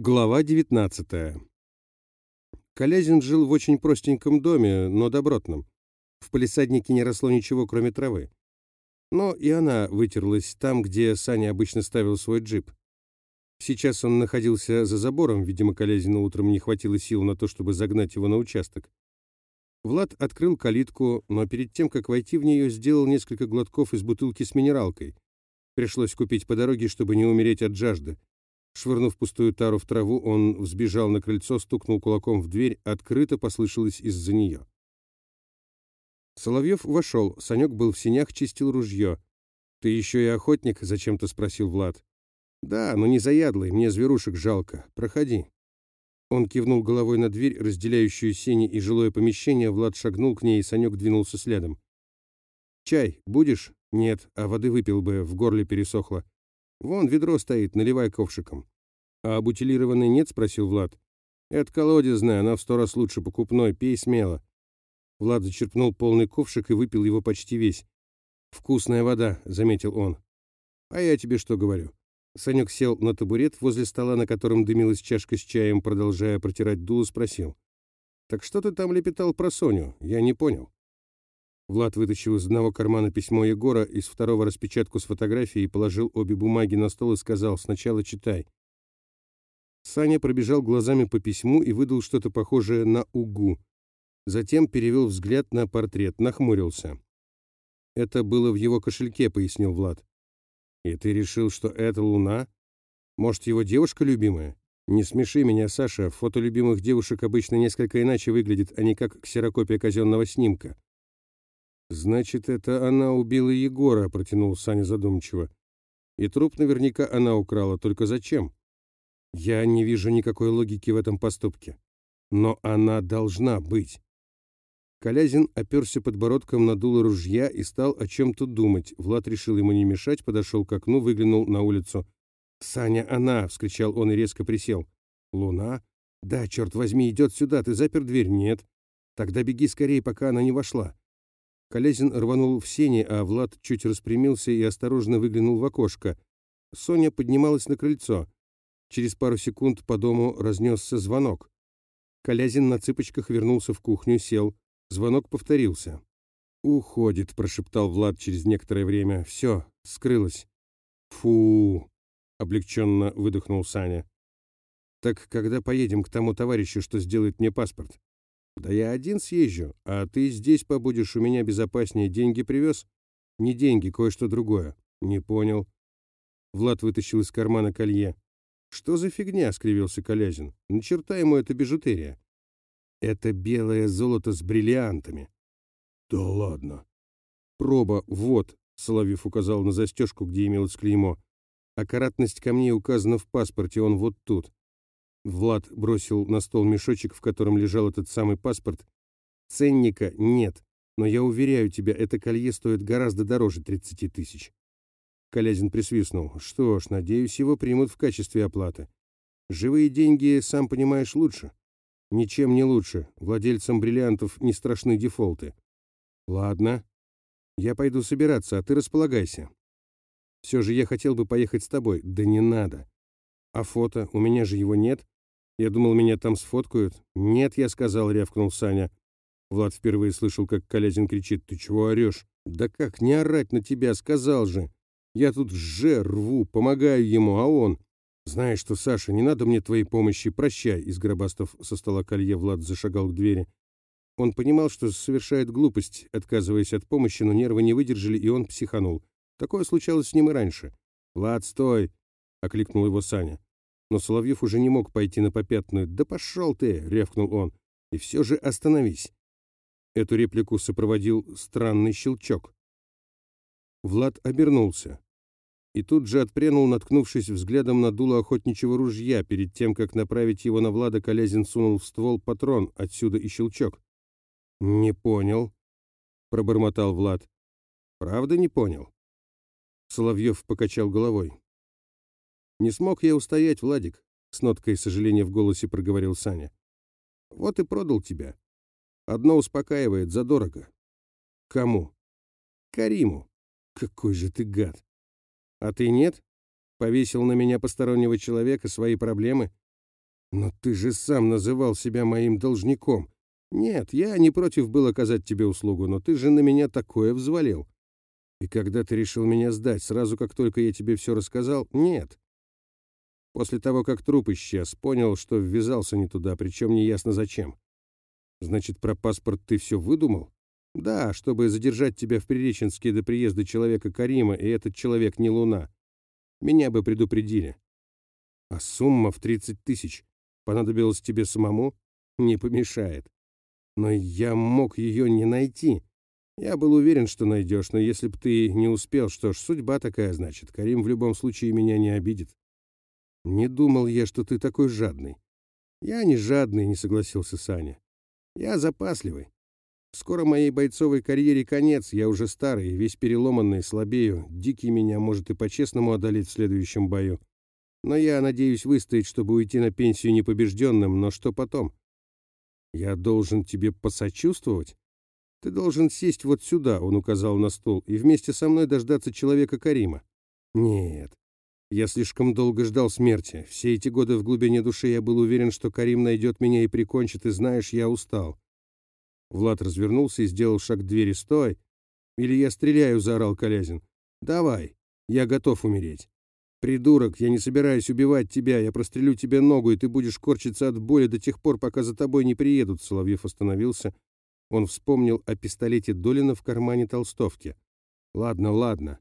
Глава 19. Колязин жил в очень простеньком доме, но добротном. В палисаднике не росло ничего, кроме травы. Но и она вытерлась там, где Саня обычно ставил свой джип. Сейчас он находился за забором, видимо, Колязину утром не хватило сил на то, чтобы загнать его на участок. Влад открыл калитку, но перед тем, как войти в нее, сделал несколько глотков из бутылки с минералкой. Пришлось купить по дороге, чтобы не умереть от жажды. Швырнув пустую тару в траву, он взбежал на крыльцо, стукнул кулаком в дверь, открыто послышалось из-за нее. Соловьев вошел, Санек был в синях, чистил ружье. «Ты еще и охотник?» — зачем-то спросил Влад. «Да, но не заядлый, мне зверушек жалко. Проходи». Он кивнул головой на дверь, разделяющую сени и жилое помещение, Влад шагнул к ней, и Санек двинулся следом. «Чай будешь?» «Нет, а воды выпил бы, в горле пересохло». Вон ведро стоит, наливай ковшиком. А бутилированной нет, спросил Влад. Это колодезная, она в сто раз лучше покупной, пей смело. Влад зачерпнул полный ковшик и выпил его почти весь. «Вкусная вода», — заметил он. «А я тебе что говорю?» Санек сел на табурет возле стола, на котором дымилась чашка с чаем, продолжая протирать дуло, спросил. «Так что ты там лепетал про Соню? Я не понял». Влад вытащил из одного кармана письмо Егора, из второго распечатку с фотографией, положил обе бумаги на стол и сказал «Сначала читай». Саня пробежал глазами по письму и выдал что-то похожее на «Угу». Затем перевел взгляд на портрет, нахмурился. «Это было в его кошельке», — пояснил Влад. «И ты решил, что это Луна? Может, его девушка любимая? Не смеши меня, Саша, фото любимых девушек обычно несколько иначе выглядит, а не как ксерокопия казенного снимка». «Значит, это она убила Егора», — протянул Саня задумчиво. «И труп наверняка она украла, только зачем?» «Я не вижу никакой логики в этом поступке. Но она должна быть». Колязин оперся подбородком на дуло ружья и стал о чем-то думать. Влад решил ему не мешать, подошел к окну, выглянул на улицу. «Саня, она!» — вскричал он и резко присел. «Луна? Да, черт возьми, идет сюда. Ты запер дверь? Нет. Тогда беги скорее, пока она не вошла. Колязин рванул в сени, а Влад чуть распрямился и осторожно выглянул в окошко. Соня поднималась на крыльцо. Через пару секунд по дому разнесся звонок. Колязин на цыпочках вернулся в кухню, сел. Звонок повторился. «Уходит», — прошептал Влад через некоторое время. «Все, скрылась». «Фу!» — облегченно выдохнул Саня. «Так когда поедем к тому товарищу, что сделает мне паспорт?» «Да я один съезжу, а ты здесь побудешь, у меня безопаснее. Деньги привез?» «Не деньги, кое-что другое». «Не понял». Влад вытащил из кармана колье. «Что за фигня?» — скривился Колязин. «На черта ему это бижутерия». «Это белое золото с бриллиантами». «Да ладно». «Проба, вот», — Соловьев указал на застежку, где имелось клеймо. «А каратность камней указана в паспорте, он вот тут». Влад бросил на стол мешочек, в котором лежал этот самый паспорт. «Ценника нет, но я уверяю тебя, это колье стоит гораздо дороже 30 тысяч». Колязин присвистнул. «Что ж, надеюсь, его примут в качестве оплаты. Живые деньги, сам понимаешь, лучше». «Ничем не лучше. Владельцам бриллиантов не страшны дефолты». «Ладно. Я пойду собираться, а ты располагайся. Все же я хотел бы поехать с тобой. Да не надо. А фото? У меня же его нет. Я думал, меня там сфоткают. Нет, я сказал, рявкнул Саня. Влад впервые слышал, как Колязин кричит. Ты чего орешь? Да как не орать на тебя, сказал же. Я тут же рву, помогаю ему, а он... Знаешь что, Саша, не надо мне твоей помощи, прощай. Из гробастов со стола колье Влад зашагал к двери. Он понимал, что совершает глупость, отказываясь от помощи, но нервы не выдержали, и он психанул. Такое случалось с ним и раньше. «Влад, стой!» — окликнул его Саня. Но Соловьев уже не мог пойти на попятную. «Да пошел ты!» — рявкнул он. «И все же остановись!» Эту реплику сопроводил странный щелчок. Влад обернулся. И тут же отпрянул, наткнувшись взглядом на дуло охотничьего ружья. Перед тем, как направить его на Влада, Колязин сунул в ствол патрон. Отсюда и щелчок. «Не понял», — пробормотал Влад. «Правда не понял?» Соловьев покачал головой. «Не смог я устоять, Владик», — с ноткой сожаления в голосе проговорил Саня. «Вот и продал тебя. Одно успокаивает, задорого». «Кому?» «Кариму». «Какой же ты гад!» «А ты нет? Повесил на меня постороннего человека свои проблемы? Но ты же сам называл себя моим должником. Нет, я не против был оказать тебе услугу, но ты же на меня такое взвалил. И когда ты решил меня сдать, сразу как только я тебе все рассказал? Нет. После того, как труп исчез, понял, что ввязался не туда, причем неясно зачем. Значит, про паспорт ты все выдумал? Да, чтобы задержать тебя в Приреченске до приезда человека Карима, и этот человек не Луна. Меня бы предупредили. А сумма в 30 тысяч понадобилась тебе самому? Не помешает. Но я мог ее не найти. Я был уверен, что найдешь, но если б ты не успел, что ж, судьба такая, значит. Карим в любом случае меня не обидит. Не думал я, что ты такой жадный. Я не жадный, не согласился Саня. Я запасливый. Скоро моей бойцовой карьере конец, я уже старый, весь переломанный, слабею. Дикий меня может и по-честному одолеть в следующем бою. Но я надеюсь выстоять, чтобы уйти на пенсию непобежденным, но что потом? Я должен тебе посочувствовать? Ты должен сесть вот сюда, он указал на стол, и вместе со мной дождаться человека Карима. Нет, я слишком долго ждал смерти. Все эти годы в глубине души я был уверен, что Карим найдет меня и прикончит, и знаешь, я устал. Влад развернулся и сделал шаг к двери. «Стой! Или я стреляю!» — заорал Колязин. «Давай! Я готов умереть!» «Придурок, я не собираюсь убивать тебя, я прострелю тебе ногу, и ты будешь корчиться от боли до тех пор, пока за тобой не приедут», — Соловьев остановился. Он вспомнил о пистолете Долина в кармане толстовки. «Ладно, ладно.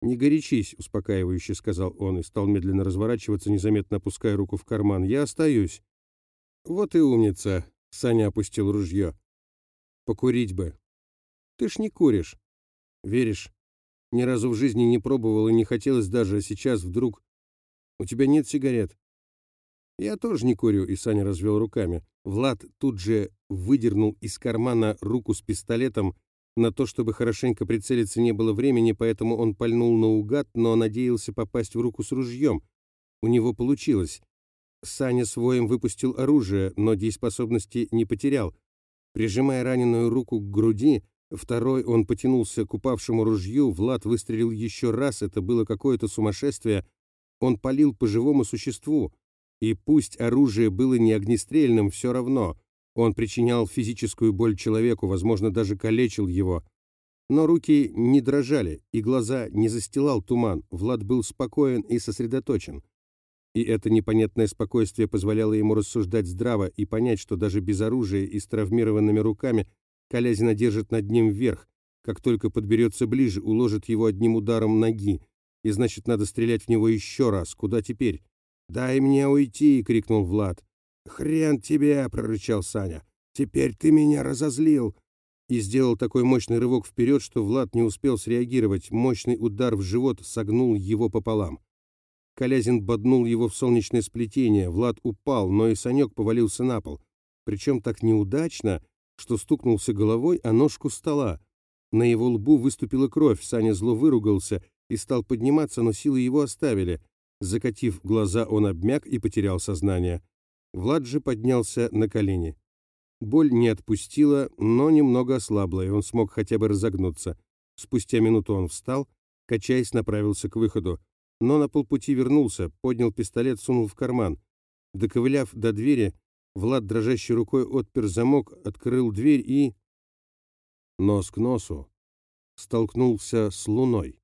«Не горячись», — успокаивающе сказал он и стал медленно разворачиваться, незаметно опуская руку в карман. «Я остаюсь». «Вот и умница», — Саня опустил ружье. «Покурить бы». «Ты ж не куришь». «Веришь? Ни разу в жизни не пробовал и не хотелось даже, а сейчас вдруг...» «У тебя нет сигарет?» «Я тоже не курю», — и Саня развел руками. Влад тут же выдернул из кармана руку с пистолетом на то, чтобы хорошенько прицелиться, не было времени, поэтому он пальнул наугад, но надеялся попасть в руку с ружьем. У него получилось. Саня своим выпустил оружие, но дееспособности не потерял. Прижимая раненую руку к груди, второй он потянулся к упавшему ружью, Влад выстрелил еще раз, это было какое-то сумасшествие. Он палил по живому существу. И пусть оружие было не огнестрельным, все равно — он причинял физическую боль человеку, возможно, даже калечил его. Но руки не дрожали, и глаза не застилал туман. Влад был спокоен и сосредоточен. И это непонятное спокойствие позволяло ему рассуждать здраво и понять, что даже без оружия и с травмированными руками Колязина держит над ним вверх. Как только подберется ближе, уложит его одним ударом ноги. И значит, надо стрелять в него еще раз. Куда теперь? «Дай мне уйти!» — крикнул Влад. «Хрен тебе!» — прорычал Саня. «Теперь ты меня разозлил!» И сделал такой мощный рывок вперед, что Влад не успел среагировать. Мощный удар в живот согнул его пополам. Колязин боднул его в солнечное сплетение. Влад упал, но и Санек повалился на пол. Причем так неудачно, что стукнулся головой о ножку стола. На его лбу выступила кровь. Саня зло выругался и стал подниматься, но силы его оставили. Закатив глаза, он обмяк и потерял сознание. Влад же поднялся на колени. Боль не отпустила, но немного ослабла, и он смог хотя бы разогнуться. Спустя минуту он встал, качаясь, направился к выходу. Но на полпути вернулся, поднял пистолет, сунул в карман. Доковыляв до двери, Влад дрожащей рукой отпер замок, открыл дверь и... Нос к носу столкнулся с луной.